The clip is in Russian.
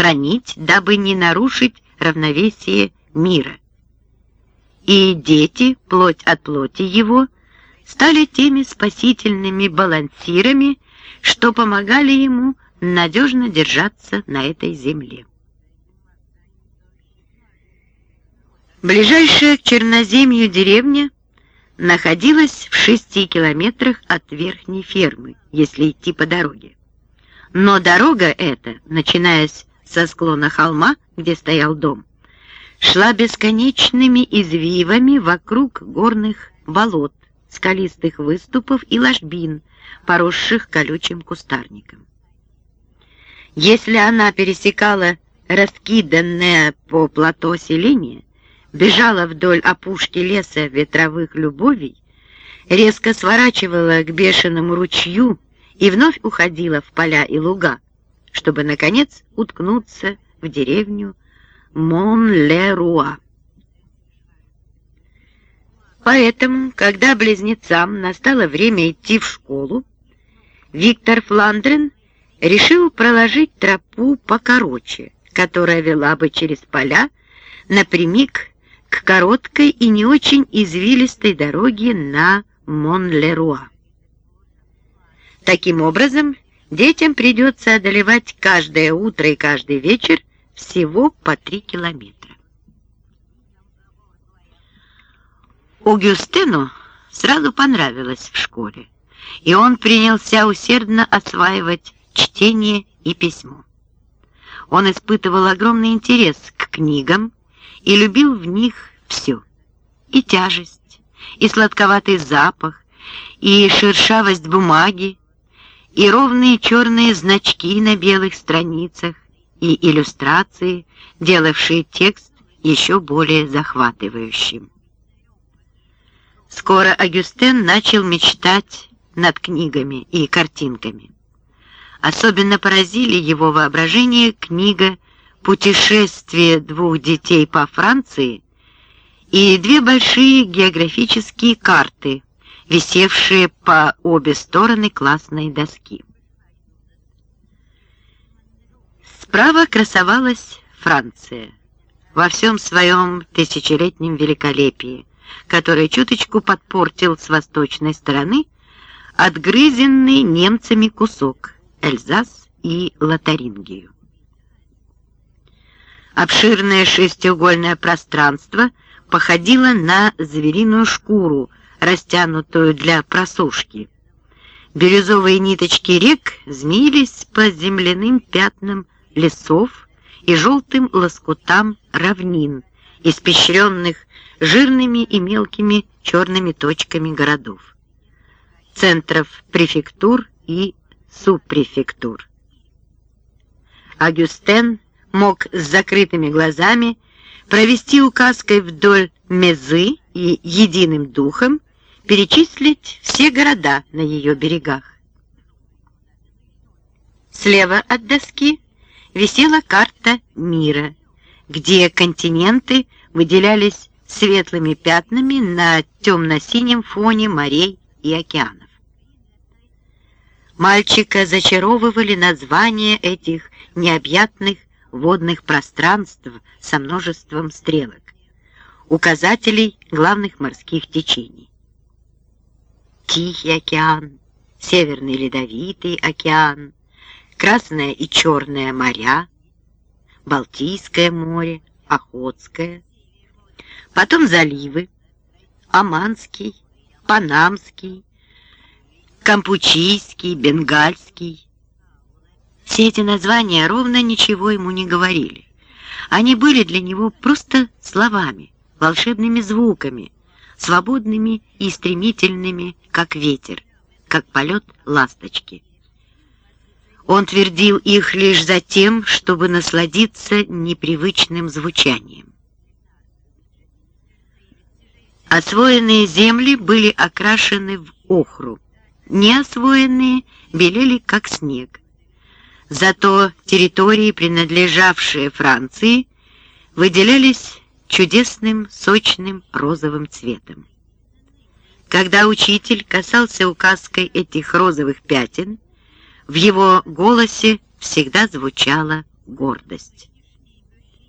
хранить, дабы не нарушить равновесие мира. И дети, плоть от плоти его, стали теми спасительными балансирами, что помогали ему надежно держаться на этой земле. Ближайшая к Черноземью деревня находилась в шести километрах от верхней фермы, если идти по дороге. Но дорога эта, начинаясь со склона холма, где стоял дом, шла бесконечными извивами вокруг горных болот, скалистых выступов и ложбин, поросших колючим кустарником. Если она пересекала раскиданное по плато селение, бежала вдоль опушки леса ветровых любовей, резко сворачивала к бешеному ручью и вновь уходила в поля и луга, чтобы, наконец, уткнуться в деревню Мон-Ле-Руа. Поэтому, когда близнецам настало время идти в школу, Виктор Фландрен решил проложить тропу покороче, которая вела бы через поля напрямик к короткой и не очень извилистой дороге на Мон-Леруа. Таким образом, детям придется одолевать каждое утро и каждый вечер всего по три километра. Огюстену сразу понравилось в школе, и он принялся усердно осваивать чтение и письмо. Он испытывал огромный интерес к книгам и любил в них все. И тяжесть, и сладковатый запах, и шершавость бумаги, и ровные черные значки на белых страницах, и иллюстрации, делавшие текст еще более захватывающим. Скоро Агюстен начал мечтать над книгами и картинками. Особенно поразили его воображение книга «Путешествие двух детей по Франции» и две большие географические карты, висевшие по обе стороны классной доски. Справа красовалась Франция во всем своем тысячелетнем великолепии, которое чуточку подпортил с восточной стороны отгрызенный немцами кусок Эльзас и Лотарингию. Обширное шестиугольное пространство походило на звериную шкуру, растянутую для просушки. Бирюзовые ниточки рек змеились по земляным пятнам лесов и желтым лоскутам равнин, испещренных жирными и мелкими черными точками городов, центров префектур и субпрефектур. Агюстен мог с закрытыми глазами провести указкой вдоль Мезы и единым духом перечислить все города на ее берегах. Слева от доски висела карта мира, где континенты выделялись светлыми пятнами на темно-синем фоне морей и океанов. Мальчика зачаровывали названия этих необъятных водных пространств со множеством стрелок, указателей главных морских течений. Тихий океан, Северный Ледовитый океан, Красное и Черное моря, Балтийское море, Охотское, потом заливы, Оманский, Панамский, Кампучийский, Бенгальский. Все эти названия ровно ничего ему не говорили. Они были для него просто словами, волшебными звуками, свободными и стремительными, как ветер, как полет ласточки. Он твердил их лишь за тем, чтобы насладиться непривычным звучанием. Освоенные земли были окрашены в охру, неосвоенные белели как снег. Зато территории, принадлежавшие Франции, выделялись чудесным сочным розовым цветом. Когда учитель касался указкой этих розовых пятен, в его голосе всегда звучала гордость.